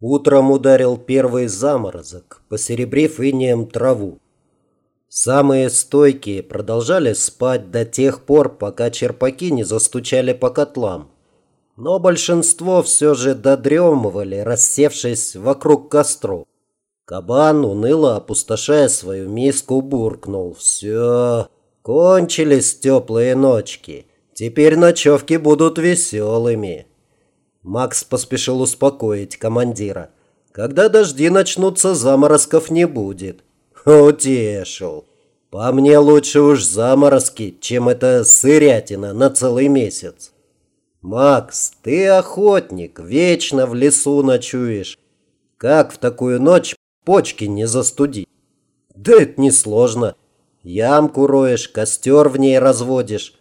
Утром ударил первый заморозок, посеребрив инеем траву. Самые стойкие продолжали спать до тех пор, пока черпаки не застучали по котлам. Но большинство все же додремывали, рассевшись вокруг костров. Кабан, уныло опустошая свою миску, буркнул. «Все, кончились теплые ночки. Теперь ночевки будут веселыми». Макс поспешил успокоить командира. Когда дожди начнутся, заморозков не будет. Утешил. По мне лучше уж заморозки, чем эта сырятина на целый месяц. Макс, ты охотник, вечно в лесу ночуешь. Как в такую ночь почки не застудить? Да это несложно. Ямку роешь, костер в ней разводишь.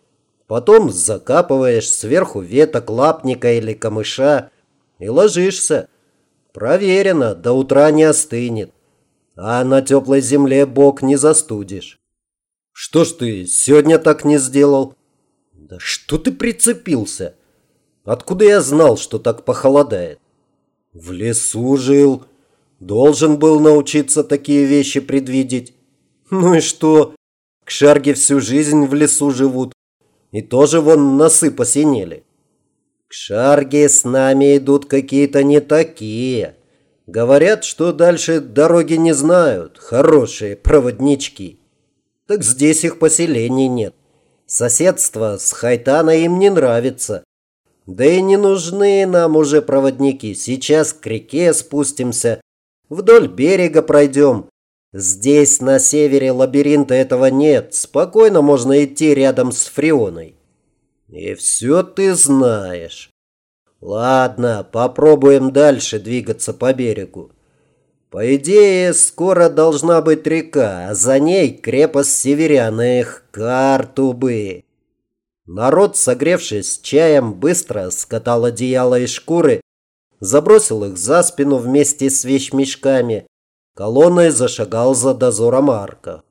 Потом закапываешь сверху веток лапника или камыша и ложишься. Проверено, до утра не остынет. А на теплой земле бок не застудишь. Что ж ты сегодня так не сделал? Да что ты прицепился? Откуда я знал, что так похолодает? В лесу жил. Должен был научиться такие вещи предвидеть. Ну и что? К шарге всю жизнь в лесу живут. И тоже вон носы посинели. К Шарге с нами идут какие-то не такие. Говорят, что дальше дороги не знают. Хорошие проводнички. Так здесь их поселений нет. Соседство с Хайтана им не нравится. Да и не нужны нам уже проводники. Сейчас к реке спустимся. Вдоль берега пройдем. Здесь, на севере, лабиринта этого нет. Спокойно можно идти рядом с Фрионой. И все ты знаешь. Ладно, попробуем дальше двигаться по берегу. По идее, скоро должна быть река, а за ней крепость северян. Эх, карту. Народ, согревшись чаем, быстро скатал одеяло и шкуры, забросил их за спину вместе с вещмешками Колонной зашагал за дозором арка.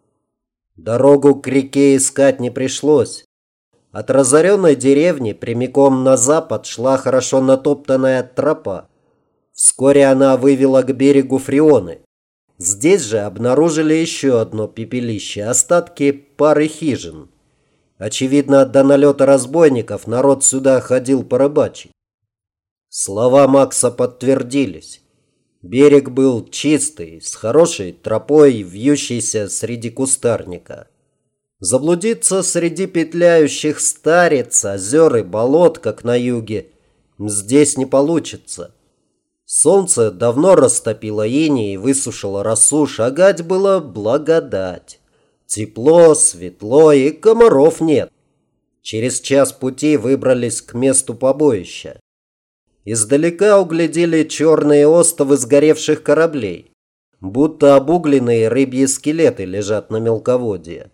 Дорогу к реке искать не пришлось. От разоренной деревни прямиком на запад шла хорошо натоптанная тропа. Вскоре она вывела к берегу Фрионы. Здесь же обнаружили еще одно пепелище, остатки пары хижин. Очевидно, до налета разбойников народ сюда ходил порыбачить. Слова Макса подтвердились. Берег был чистый, с хорошей тропой, вьющейся среди кустарника. Заблудиться среди петляющих старец, озер и болот, как на юге, здесь не получится. Солнце давно растопило ини и высушило росу, шагать было благодать. Тепло, светло и комаров нет. Через час пути выбрались к месту побоища. Издалека углядели черные остовы сгоревших кораблей, будто обугленные рыбьи скелеты лежат на мелководье.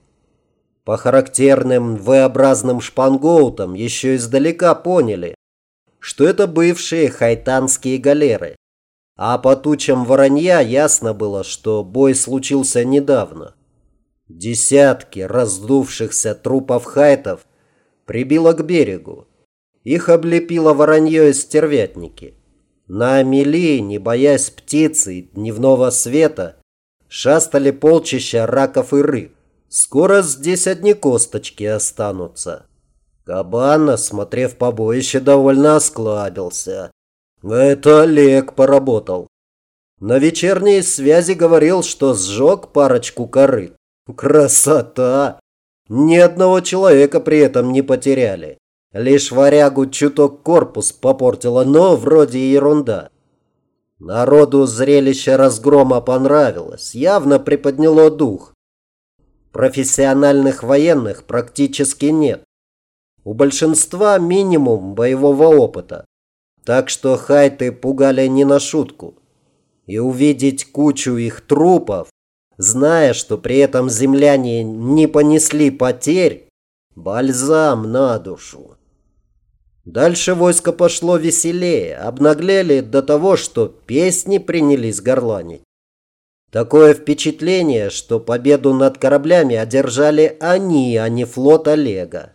По характерным V-образным шпангоутам еще издалека поняли, что это бывшие хайтанские галеры. А по тучам воронья ясно было, что бой случился недавно. Десятки раздувшихся трупов хайтов прибило к берегу. Их облепило воронье и стервятники. На мели, не боясь птицы и дневного света, шастали полчища раков и рыб. Скоро здесь одни косточки останутся. Кабан, осмотрев побоище, довольно осклабился. Это Олег поработал. На вечерней связи говорил, что сжег парочку корыт. Красота! Ни одного человека при этом не потеряли. Лишь варягу чуток корпус попортила, но вроде ерунда. Народу зрелище разгрома понравилось, явно приподняло дух. Профессиональных военных практически нет. У большинства минимум боевого опыта. Так что хайты пугали не на шутку. И увидеть кучу их трупов, зная, что при этом земляне не понесли потерь, бальзам на душу. Дальше войско пошло веселее, обнаглели до того, что песни принялись горланить. Такое впечатление, что победу над кораблями одержали они, а не флот Олега.